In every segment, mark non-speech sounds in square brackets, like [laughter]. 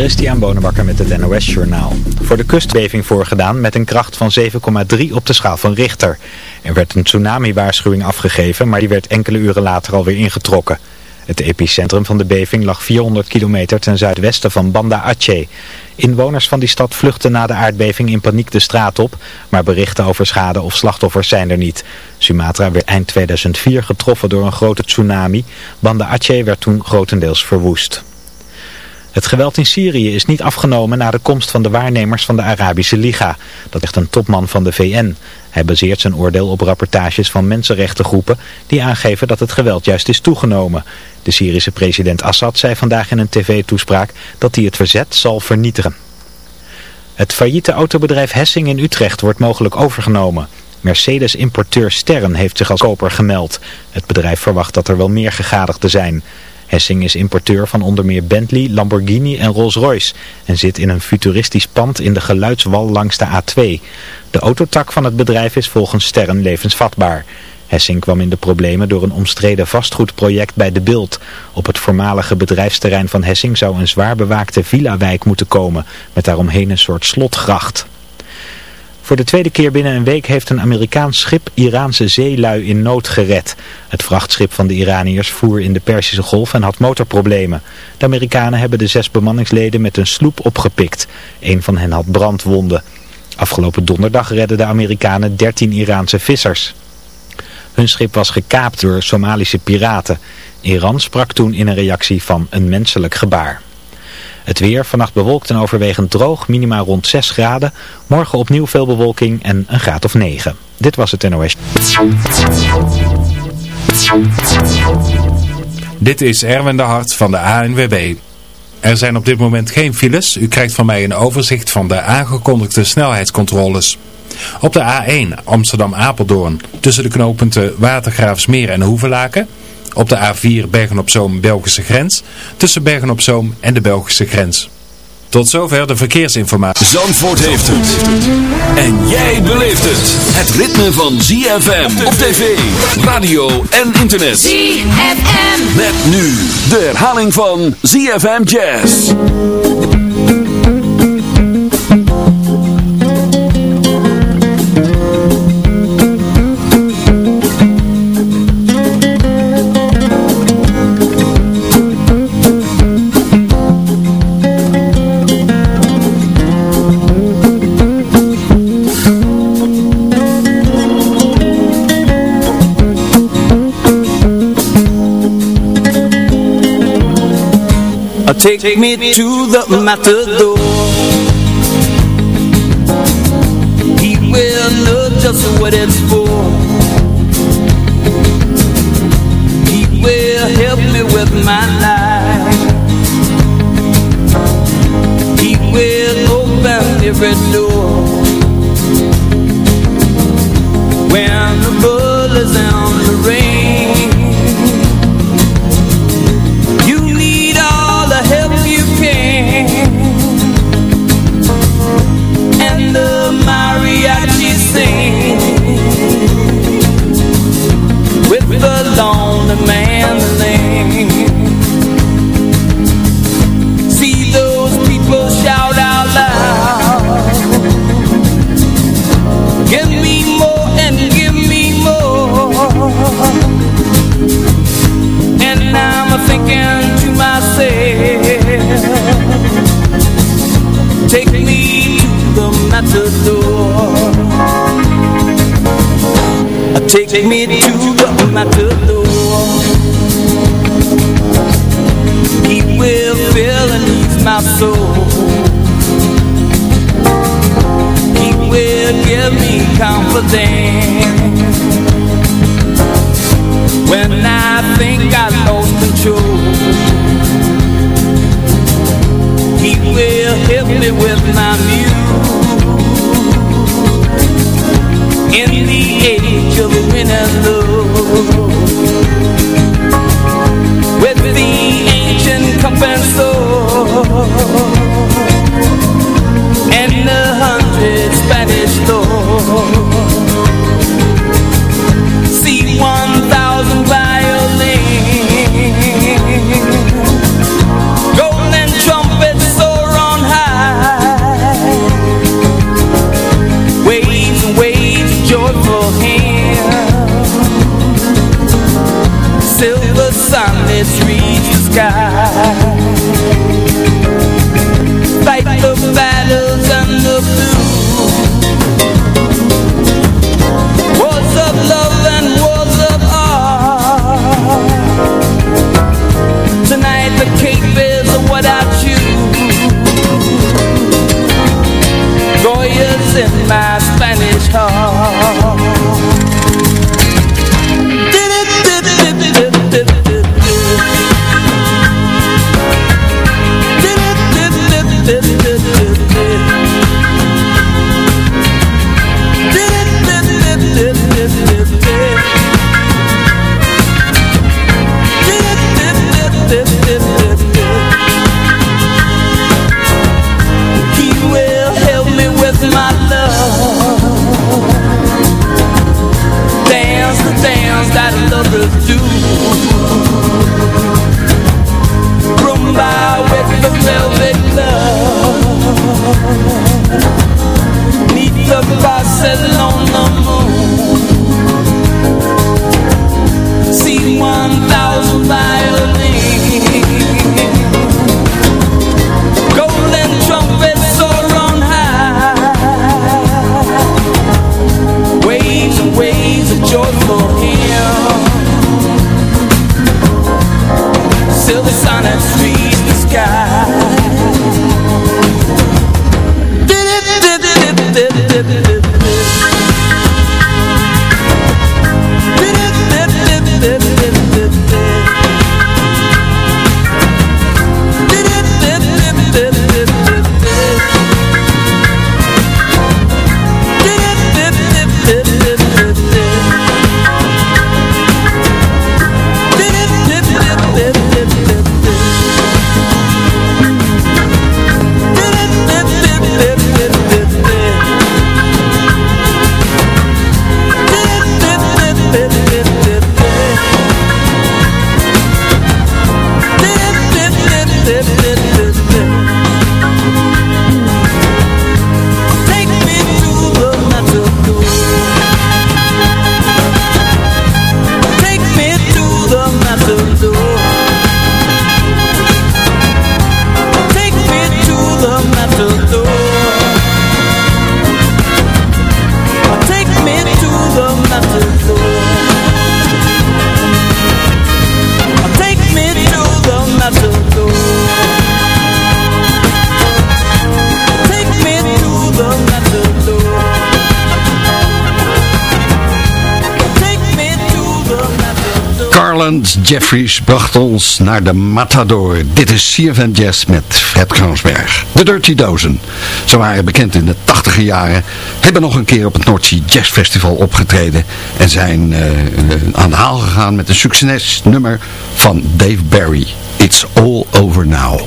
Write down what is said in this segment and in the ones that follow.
Christian Bonenbakker met het NOS Journaal. Voor de kustbeving voorgedaan met een kracht van 7,3 op de schaal van Richter. Er werd een tsunami-waarschuwing afgegeven, maar die werd enkele uren later alweer ingetrokken. Het epicentrum van de beving lag 400 kilometer ten zuidwesten van Banda Aceh. Inwoners van die stad vluchten na de aardbeving in paniek de straat op, maar berichten over schade of slachtoffers zijn er niet. Sumatra werd eind 2004 getroffen door een grote tsunami. Banda Aceh werd toen grotendeels verwoest. Het geweld in Syrië is niet afgenomen na de komst van de waarnemers van de Arabische Liga. Dat zegt een topman van de VN. Hij baseert zijn oordeel op rapportages van mensenrechtengroepen die aangeven dat het geweld juist is toegenomen. De Syrische president Assad zei vandaag in een tv-toespraak dat hij het verzet zal vernietigen. Het failliete autobedrijf Hessing in Utrecht wordt mogelijk overgenomen. Mercedes-importeur Sterren heeft zich als koper gemeld. Het bedrijf verwacht dat er wel meer gegadigden zijn. Hessing is importeur van onder meer Bentley, Lamborghini en Rolls-Royce en zit in een futuristisch pand in de geluidswal langs de A2. De autotak van het bedrijf is volgens Sterren levensvatbaar. Hessing kwam in de problemen door een omstreden vastgoedproject bij De Bild. Op het voormalige bedrijfsterrein van Hessing zou een zwaar bewaakte villa-wijk moeten komen, met daaromheen een soort slotgracht. Voor de tweede keer binnen een week heeft een Amerikaans schip Iraanse zeelui in nood gered. Het vrachtschip van de Iraniërs voer in de Perzische Golf en had motorproblemen. De Amerikanen hebben de zes bemanningsleden met een sloep opgepikt. Een van hen had brandwonden. Afgelopen donderdag redden de Amerikanen 13 Iraanse vissers. Hun schip was gekaapt door Somalische piraten. Iran sprak toen in een reactie van een menselijk gebaar. Het weer, vannacht bewolkt en overwegend droog, minima rond 6 graden. Morgen opnieuw veel bewolking en een graad of 9. Dit was het NOS. Dit is Erwin de Hart van de ANWB. Er zijn op dit moment geen files. U krijgt van mij een overzicht van de aangekondigde snelheidscontroles. Op de A1 Amsterdam-Apeldoorn tussen de knooppunten Watergraafsmeer en Hoevelaken op de A4 Bergen-op-Zoom Belgische grens. Tussen Bergen-op-Zoom en de Belgische grens. Tot zover de verkeersinformatie. Zandvoort heeft het. En jij beleeft het. Het ritme van ZFM op tv, radio en internet. ZFM. Met nu de herhaling van ZFM Jazz. Take, Take me to the matador. He will know just what it's for. He will help me with my life. He will open every door Take me to the matador my soul. He will give me confidence. When I think I lost control He will help me with my muse living in Jeffries bracht ons naar de Matador. Dit is CFM Jazz met Fred Kroonsberg. De Dirty Dozen. Ze waren bekend in de tachtiger jaren. Hebben nog een keer op het Noordzee Jazz Festival opgetreden. En zijn uh, aan de haal gegaan met een succesnummer van Dave Barry. It's all over now.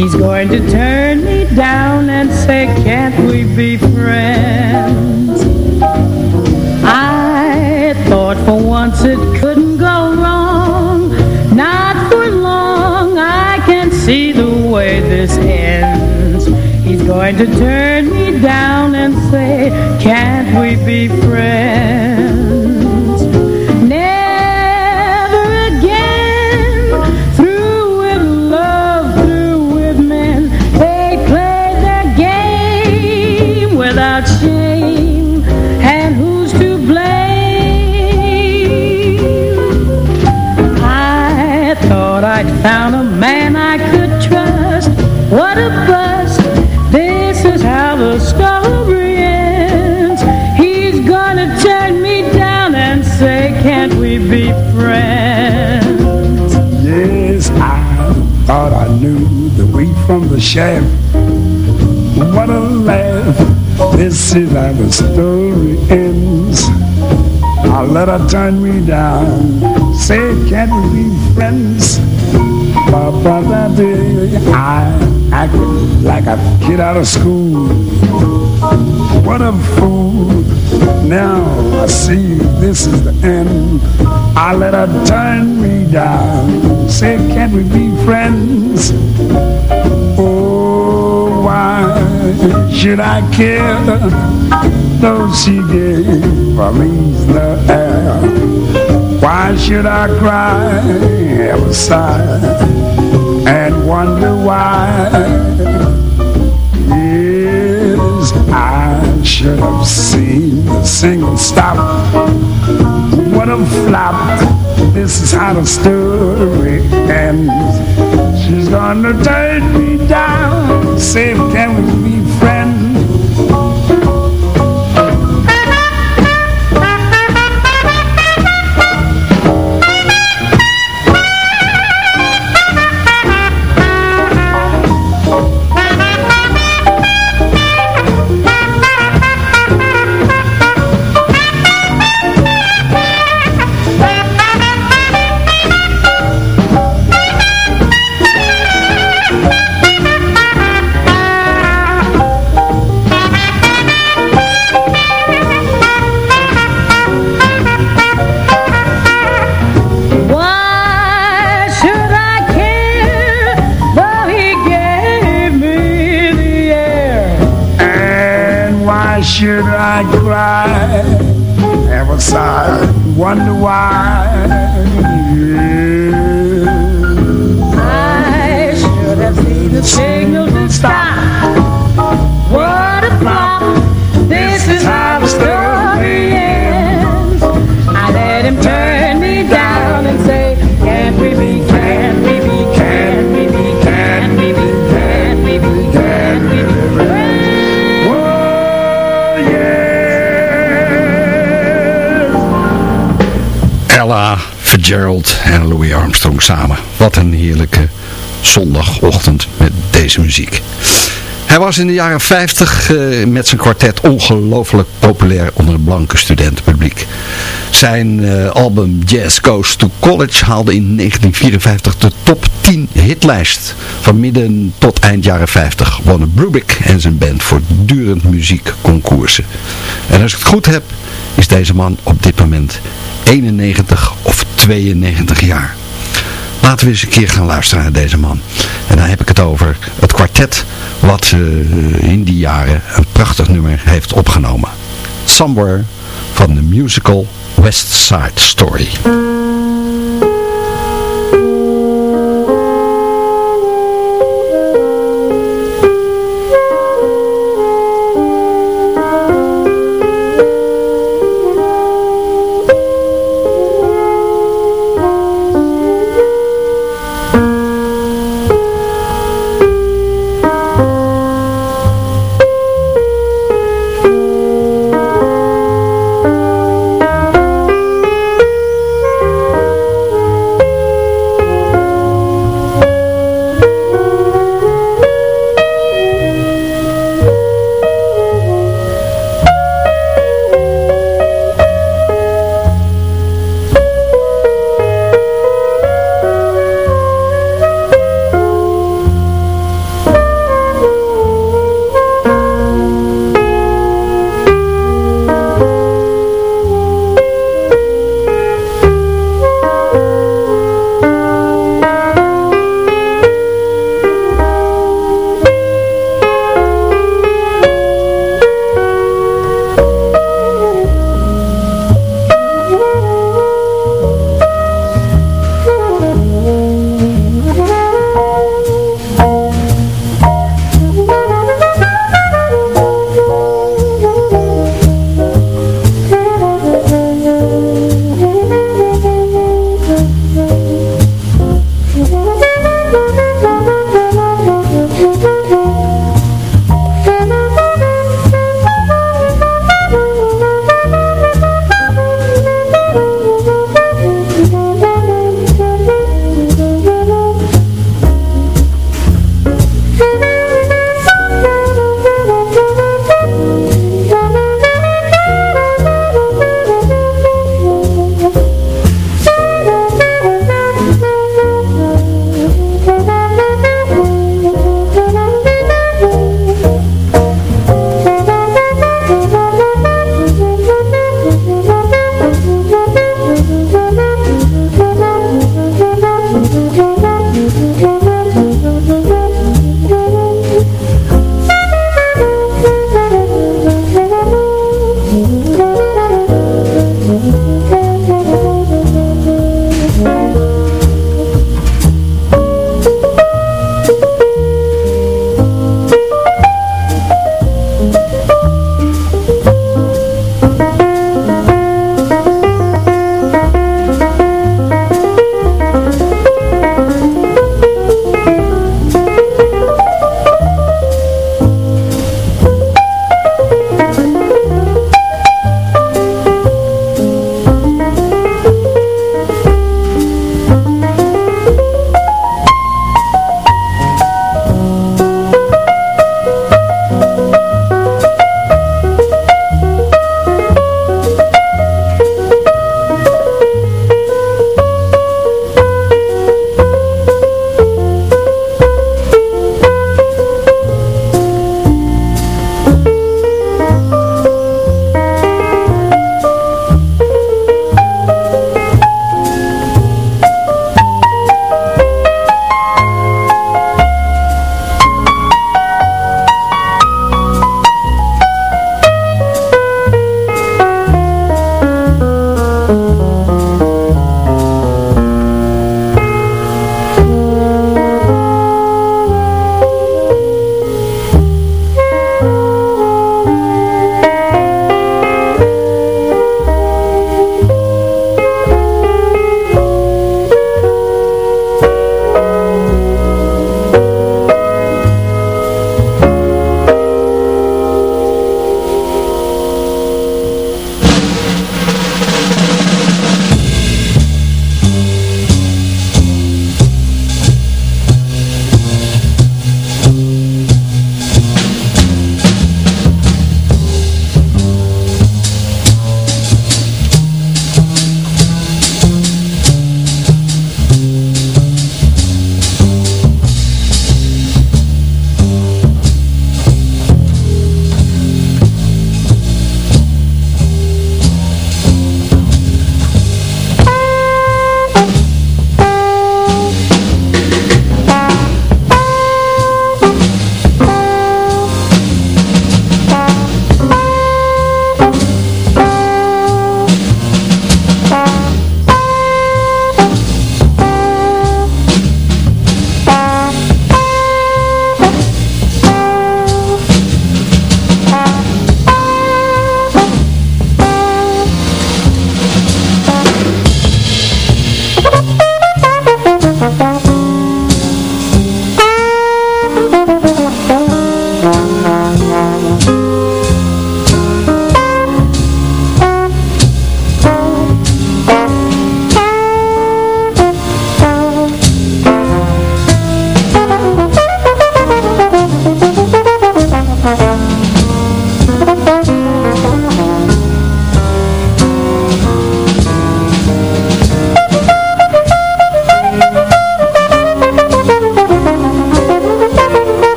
He's going to turn me down and say, can't we be friends? I thought for once it couldn't go wrong. Not for long, I can see the way this ends. He's going to turn me down and say, can't we be friends? From the chaff. What a laugh. This is how the story ends. I let her turn me down. Say, can't we be friends? Papa, day I acted like a kid out of school. What a fool. Now I see this is the end. I let her turn me down. Say, can't we be friends? Oh, why should I care? Though she gave for me the air. Why should I cry, ever sigh, and wonder why? Should have seen the single stop. What a flop. This is how the story ends. She's gonna turn me down. Say, can we be friends? Should I cry? Ever sigh, wonder why? Fitzgerald en Louis Armstrong samen. Wat een heerlijke zondagochtend met deze muziek. Hij was in de jaren 50 eh, met zijn kwartet ongelooflijk populair onder het blanke studentenpubliek. Zijn eh, album Jazz Goes to College haalde in 1954 de top 10 hitlijst. Van midden tot eind jaren 50 wonnen Brubeck en zijn band voortdurend muziekconcoursen. En als ik het goed heb, is deze man op dit moment 91 of 92 jaar. Laten we eens een keer gaan luisteren naar deze man. En dan heb ik het over het kwartet wat eh, in die jaren een prachtig nummer heeft opgenomen. Somewhere van de musical West Side Story.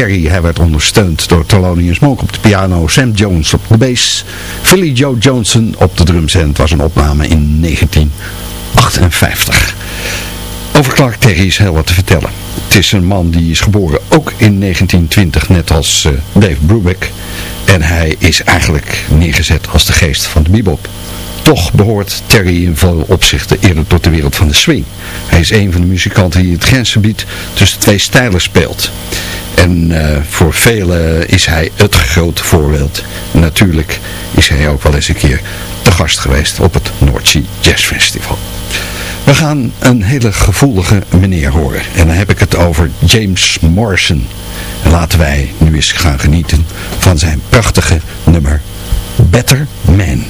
Terry. Hij werd ondersteund door Thelonious Monk op de piano, Sam Jones op de bass, Philly Joe Johnson op de drums en het was een opname in 1958. Over Clark Terry is heel wat te vertellen. Het is een man die is geboren ook in 1920, net als uh, Dave Brubeck. En hij is eigenlijk neergezet als de geest van de bebop. Toch behoort Terry in veel opzichten eerder tot de wereld van de swing. Hij is een van de muzikanten die het grensgebied tussen twee stijlen speelt. En eh, voor velen is hij het grote voorbeeld. Natuurlijk is hij ook wel eens een keer te gast geweest op het Noordzee Jazz Festival. We gaan een hele gevoelige meneer horen. En dan heb ik het over James Morrison. Laten wij nu eens gaan genieten van zijn prachtige nummer Better Man.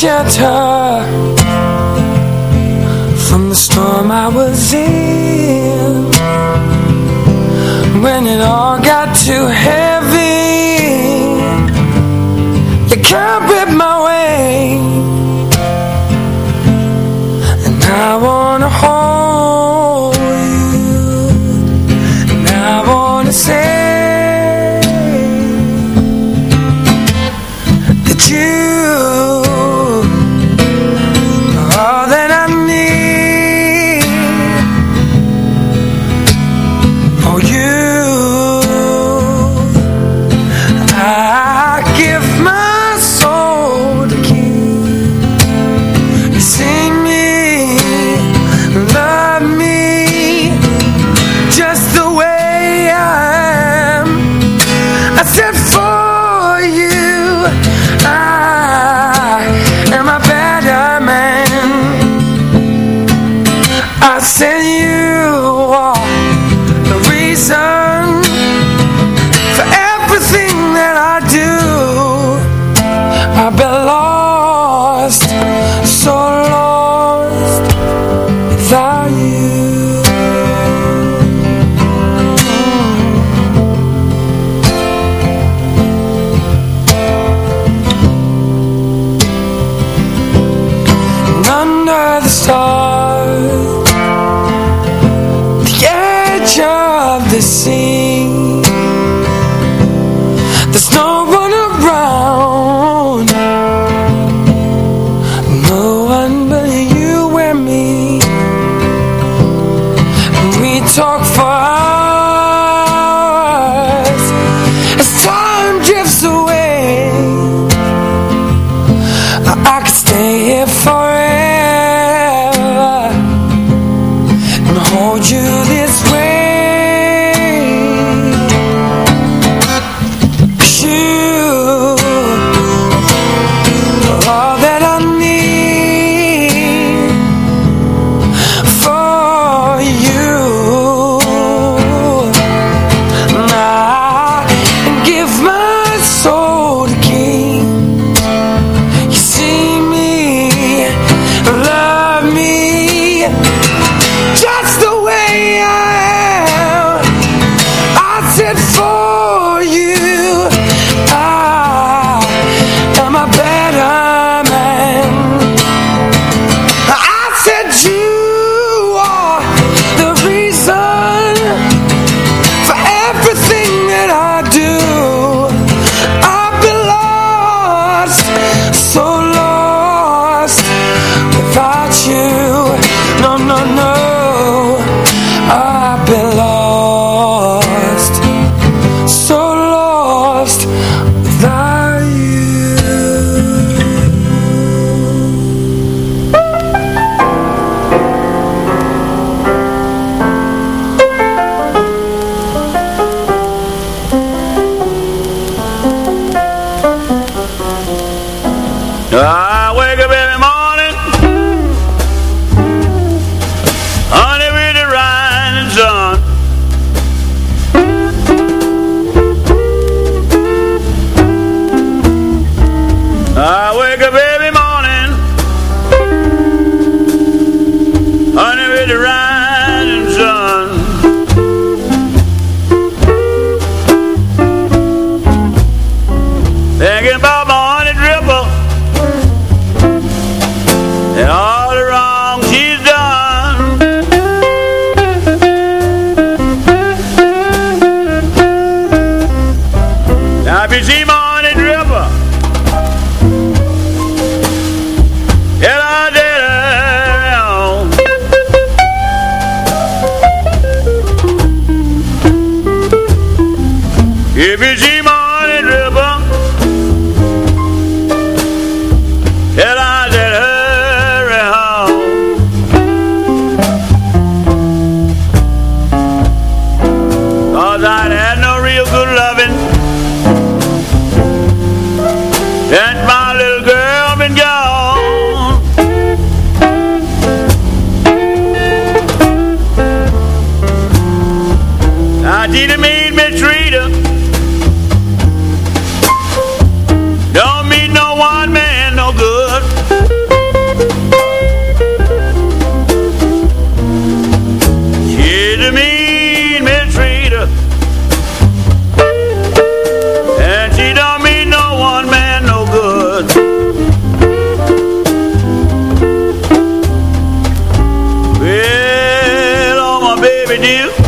shelter from the storm I was in when it all got too heavy. under the stars. baby do.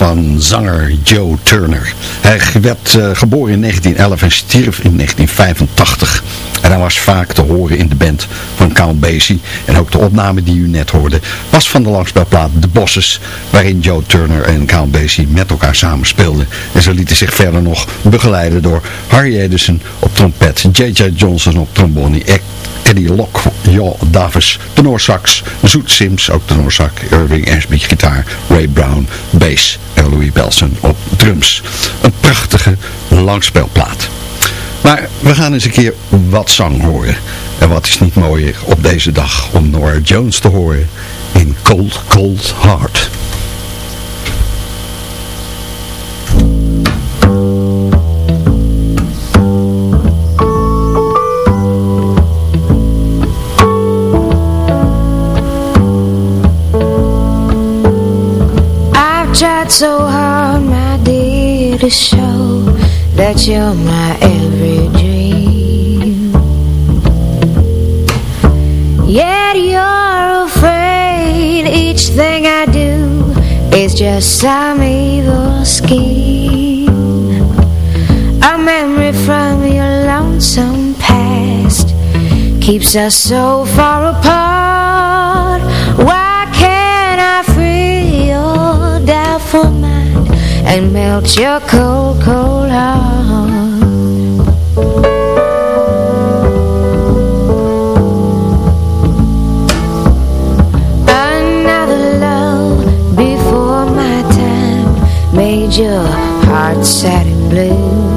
Van zanger Joe Turner. Hij werd eh, geboren in 1911 en stierf in 1985. En hij was vaak te horen in de band van Count Basie. En ook de opname die u net hoorde was van de langspelplaat The Bosses. Waarin Joe Turner en Count Basie met elkaar samen speelden. En ze lieten zich verder nog begeleiden door Harry Edison op trompet. J.J. Johnson op trombone. Eddie Lock, Jo Davis, sax, Zoet Sims, ook tenorsax, Irving Ashby gitaar, Ray Brown, bass Louis Belson op drums. Een prachtige langspelplaat. Maar we gaan eens een keer wat zang horen. En wat is niet mooier op deze dag om Nora Jones te horen in Cold Cold Heart. Show that you're my every dream. Yet you're afraid each thing I do is just some evil scheme. A memory from your lonesome past keeps us so far apart. And melt your cold, cold heart? Another love before my time made your heart sad and blue.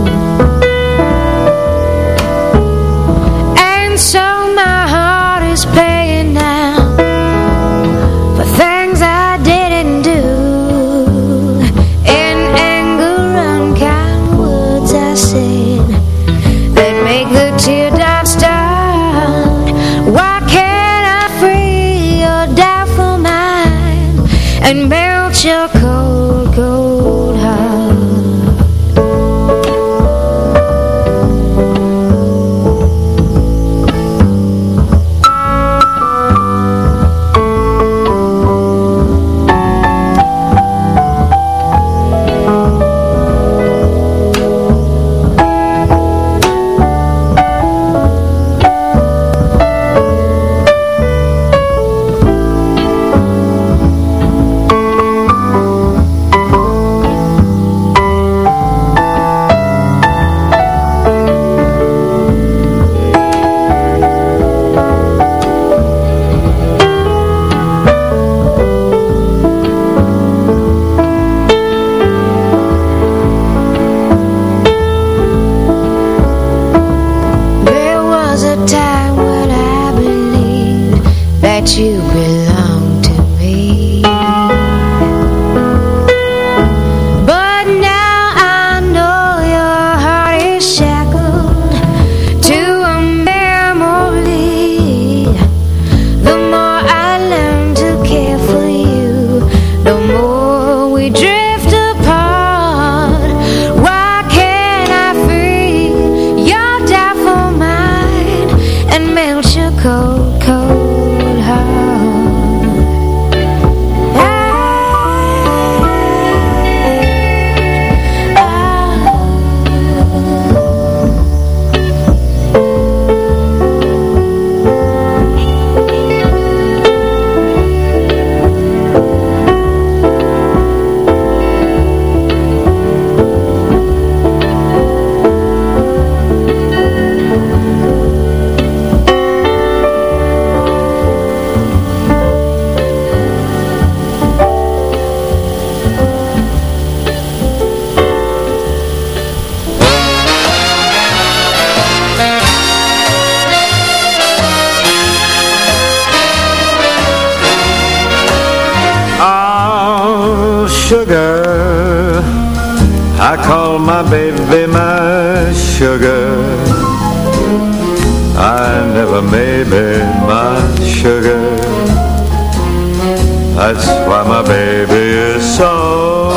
That's why my baby is so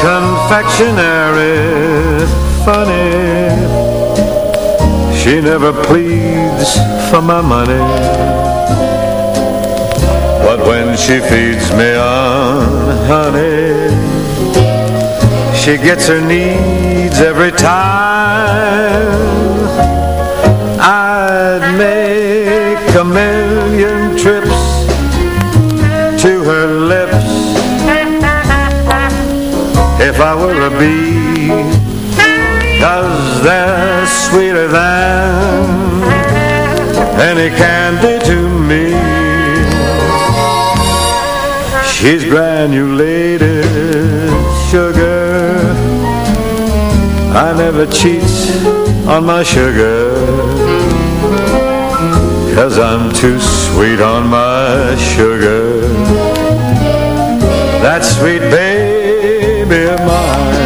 confectionary funny. She never pleads for my money. But when she feeds me on honey She gets her needs every time I'd make a million trips to her lips. If I were a bee, cause they're sweeter than any candy to me. She's granulated sugar. I never cheat on my sugar. Cause I'm too sweet on my sugar. That sweet baby of mine.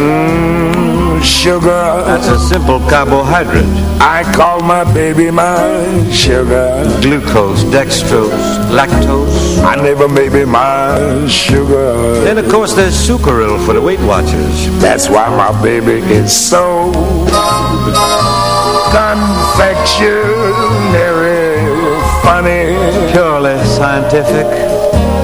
Mm, sugar. That's a simple carbohydrate. I call my baby my sugar. Glucose, dextrose, lactose. I never maybe my sugar. Then of course there's sucral for the Weight Watchers. That's why my baby is so confectionary funny. Purely scientific.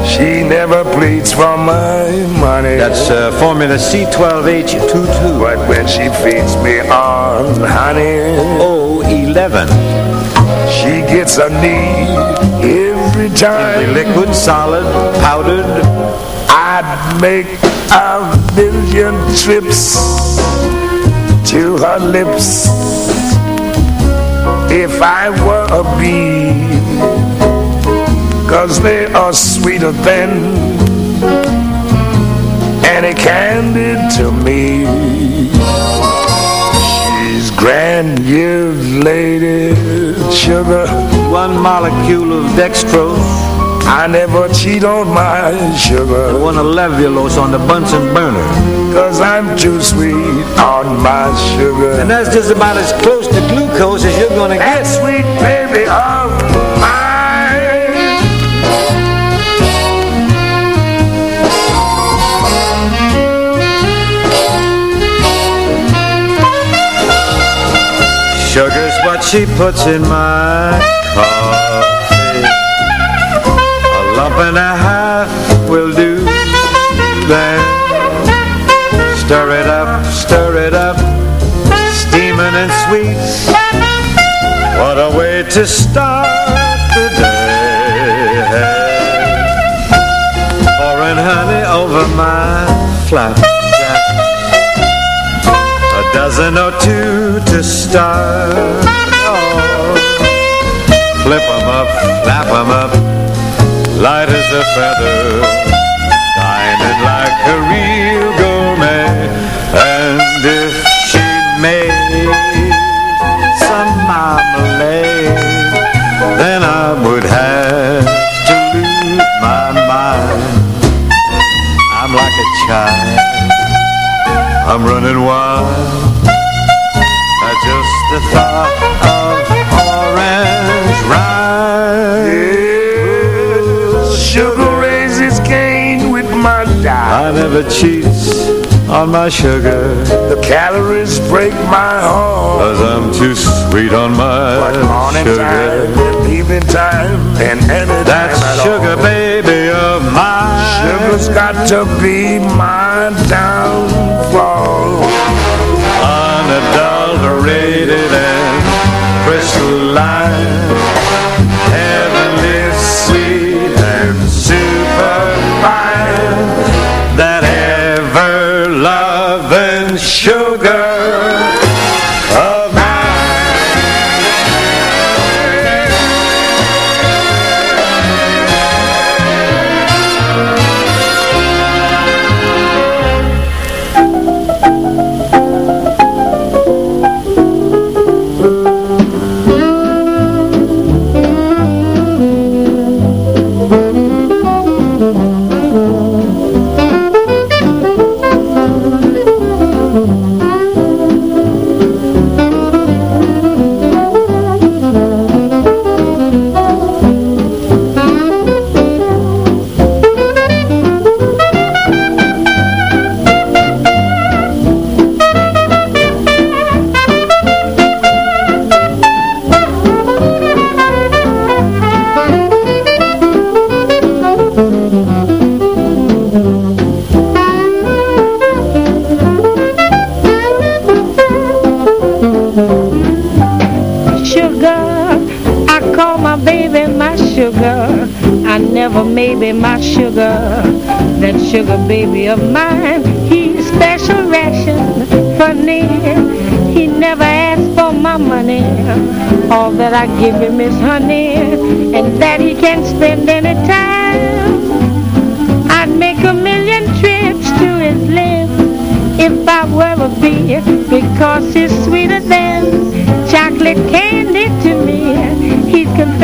She never pleads for my money. That's uh, formula C12H22. But when she feeds me on honey, O11. she gets a need every time. liquid, solid, powdered. I'd make a million trips to her lips if I were a bee. Cause they are sweeter than any candy to me. She's granulated sugar. One molecule of dextrose. I never cheat on my sugar. I want One of levulose on the Bunsen burner. Cause I'm too sweet on my sugar. And that's just about as close to glucose as you're gonna That get. sweet baby of mine. Sugar's what she puts in my A and a half will do. Then stir it up, stir it up, steaming and sweet. What a way to start the day. Pouring honey over my flapjack a dozen or two to start. Oh, flip 'em up, flap 'em up, light as a feather, dining like a real gourmet. And if she made some marmalade, then I would have to lose my mind. I'm like a child. I'm running wild at just the thought of orange rind. Sugar raises Cain with my diet. I never cheat on my sugar The calories break my heart. Cause I'm too sweet on my But morning sugar time and evening time and any That time sugar all. baby of mine Sugar's got to be my downfall. Unadulterated and crystalline sugar. I never maybe my sugar. That sugar baby of mine, he's special ration for me. He never asks for my money. All that I give him is honey, and that he can spend any time. I'd make a million trips to his lips if I were a bee, because he's sweeter than chocolate candy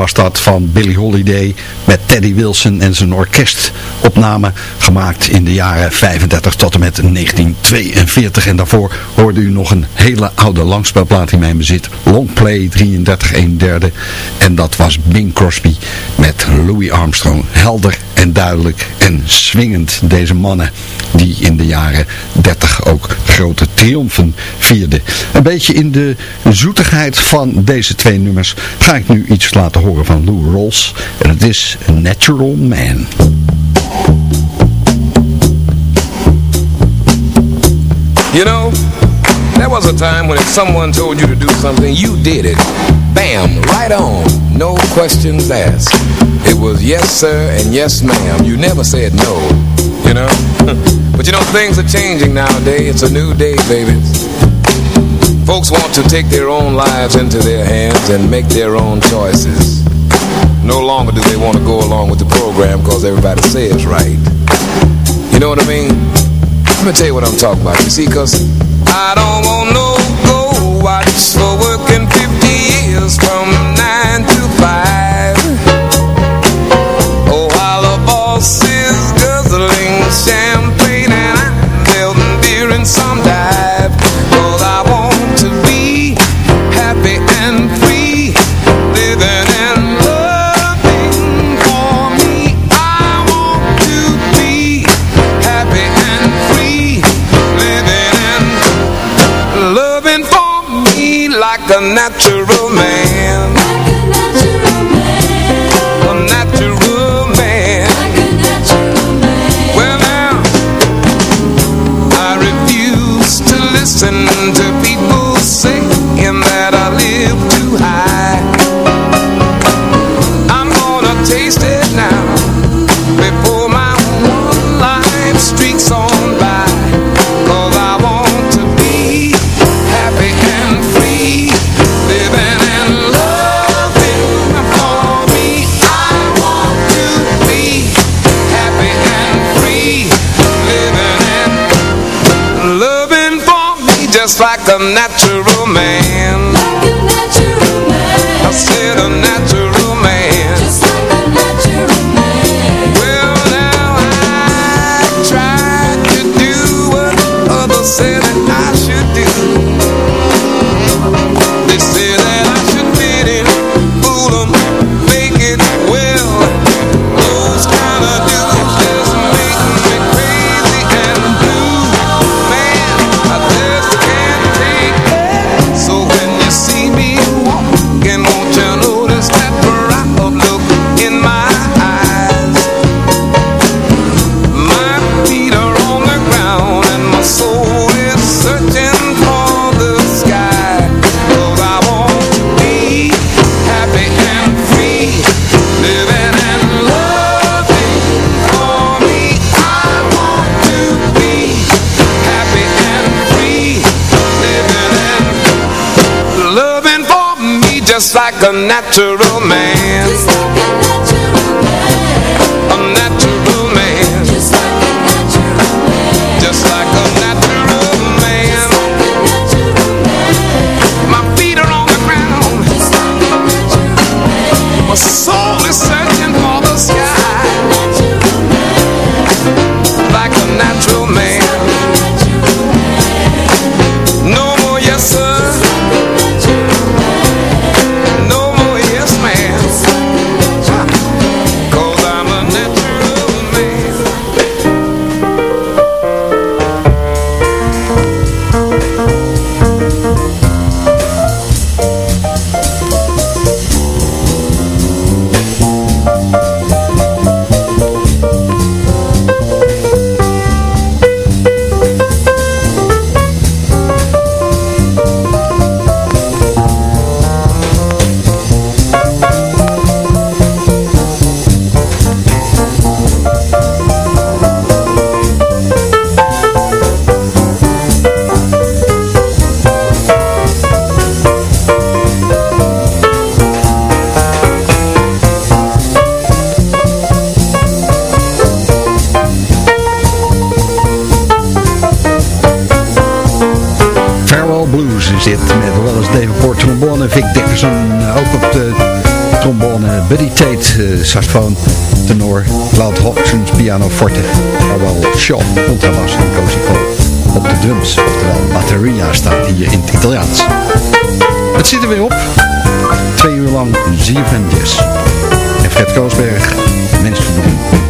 Was dat van Billy Holiday met Teddy Wilson en zijn orkest opname gemaakt in de jaren 35 tot en met 1942 en daarvoor hoorde u nog een hele oude langspelplaat in mijn bezit Longplay 33 1 derde. En dat was Bing Crosby met Louis Armstrong. Helder en duidelijk en swingend. Deze mannen die in de jaren 30 ook grote triomfen vierden. Een beetje in de zoetigheid van deze twee nummers ga ik nu iets laten horen van Lou Rawls en het is Natural Man. You know, there was a time when if someone told you to do something, you did it. Bam, right on, no questions asked. It was yes sir and yes ma'am. You never said no, you know. [laughs] but you know, things are changing nowadays. It's a new day, baby. Folks want to take their own lives into their hands and make their own choices. No longer do they want to go along with the program because everybody says right. You know what I mean? Let me tell you what I'm talking about. You see, because I don't want no go watch for working 50 years from 9 to 5. Oh, while the boss is guzzling champagne and I'm building beer in some dive. Listen to just like a natural man. Like a natural man. Just like a natural man. A natural man. Just like a natural man. Just like a natural man. My feet are on the ground. Just like a natural man. My soul is saxofoon, tenor, Cloud Hopkins piano forte, Farewell Shaw contrabas en Cozy Cole op de drums, oftewel batteria staat hier in het Italiaans. Het zit er weer op, twee uur lang ZFM Jazz. En Fred Koosberg, mensen doen